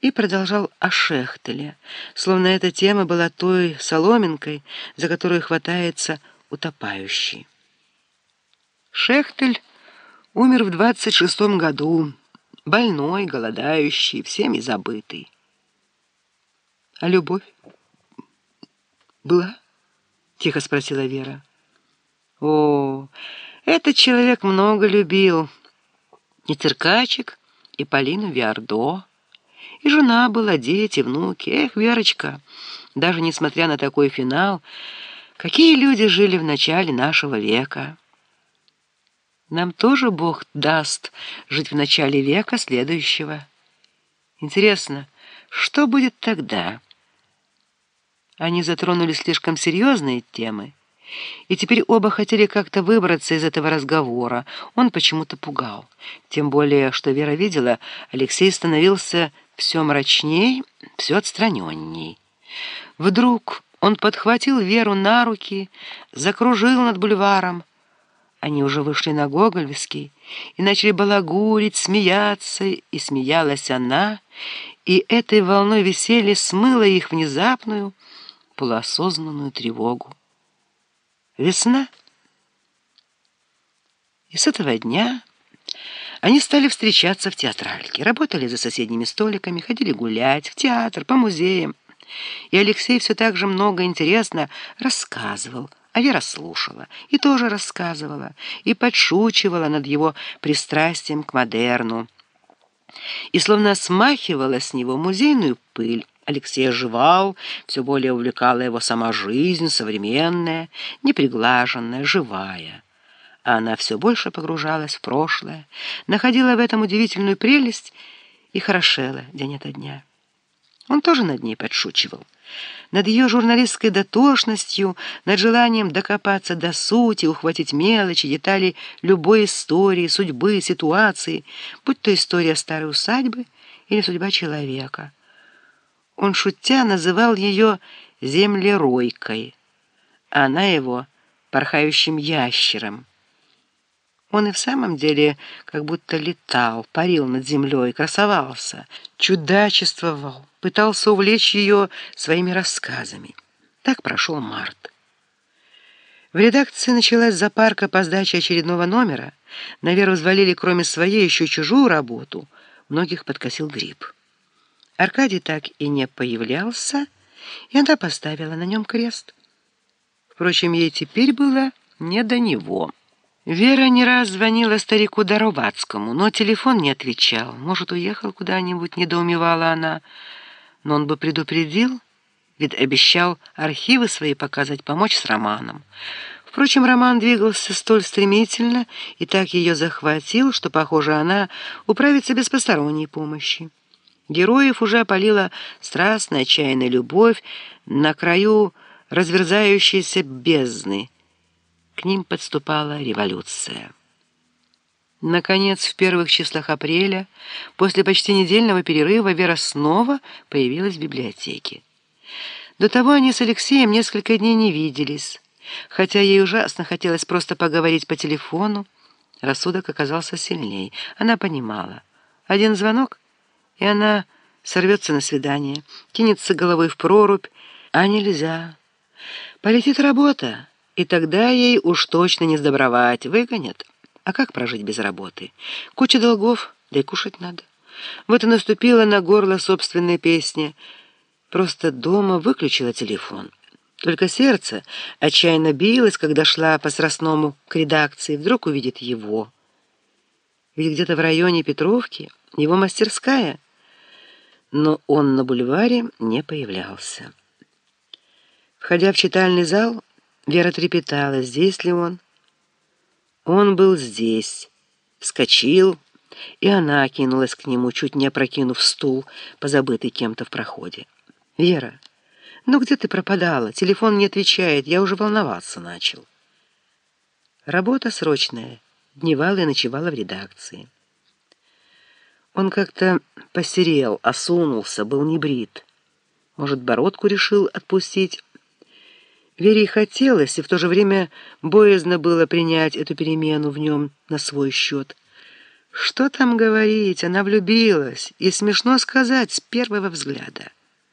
и продолжал о Шехтеле, словно эта тема была той соломинкой, за которую хватается утопающий. Шехтель умер в двадцать шестом году, больной, голодающий, всеми забытый. А любовь была? Тихо спросила Вера. О, этот человек много любил. И циркачек, и Полину Виардо. Жена была, дети, внуки. Эх, Верочка, даже несмотря на такой финал, какие люди жили в начале нашего века. Нам тоже Бог даст жить в начале века следующего. Интересно, что будет тогда? Они затронули слишком серьезные темы, и теперь оба хотели как-то выбраться из этого разговора. Он почему-то пугал. Тем более, что Вера видела, Алексей становился все мрачней, все отстраненней. Вдруг он подхватил Веру на руки, закружил над бульваром. Они уже вышли на Гогольевский и начали балагурить, смеяться, и смеялась она, и этой волной веселья смыло их внезапную, полуосознанную тревогу. Весна. И с этого дня они стали встречаться в театральке, работали за соседними столиками, ходили гулять, в театр, по музеям. И Алексей все так же много интересно рассказывал, а Вера слушала и тоже рассказывала, и подшучивала над его пристрастием к модерну. И словно смахивала с него музейную пыль, Алексей оживал, все более увлекала его сама жизнь, современная, неприглаженная, живая. А она все больше погружалась в прошлое, находила в этом удивительную прелесть и хорошела день ото дня. Он тоже над ней подшучивал. Над ее журналистской дотошностью, над желанием докопаться до сути, ухватить мелочи, детали любой истории, судьбы, ситуации, будь то история старой усадьбы или судьба человека — он, шутя, называл ее землеройкой, а она его порхающим ящером. Он и в самом деле как будто летал, парил над землей, красовался, чудачествовал, пытался увлечь ее своими рассказами. Так прошел март. В редакции началась запарка по сдаче очередного номера. На Веру взвалили, кроме своей, еще чужую работу. Многих подкосил грипп. Аркадий так и не появлялся, и она поставила на нем крест. Впрочем, ей теперь было не до него. Вера не раз звонила старику Доровацкому, но телефон не отвечал. Может, уехал куда-нибудь, недоумевала она. Но он бы предупредил, ведь обещал архивы свои показать, помочь с романом. Впрочем, роман двигался столь стремительно и так ее захватил, что, похоже, она управится без посторонней помощи. Героев уже опалила страстная, отчаянная любовь на краю разверзающейся бездны. К ним подступала революция. Наконец, в первых числах апреля, после почти недельного перерыва, Вера снова появилась в библиотеке. До того они с Алексеем несколько дней не виделись. Хотя ей ужасно хотелось просто поговорить по телефону, рассудок оказался сильней. Она понимала. Один звонок — и она сорвется на свидание, кинется головой в прорубь, а нельзя. Полетит работа, и тогда ей уж точно не сдобровать, выгонят. А как прожить без работы? Куча долгов, да и кушать надо. Вот и наступила на горло собственная песня. Просто дома выключила телефон. Только сердце отчаянно билось, когда шла по Сросному к редакции, вдруг увидит его. Ведь где-то в районе Петровки его мастерская — но он на бульваре не появлялся. Входя в читальный зал, Вера трепетала, здесь ли он. Он был здесь, вскочил, и она кинулась к нему, чуть не опрокинув стул, позабытый кем-то в проходе. «Вера, ну где ты пропадала? Телефон не отвечает, я уже волноваться начал». Работа срочная, дневала и ночевала в редакции. Он как-то посерел, осунулся, был небрит. Может, бородку решил отпустить? Вере хотелось, и в то же время боязно было принять эту перемену в нем на свой счет. Что там говорить, она влюбилась, и смешно сказать, с первого взгляда.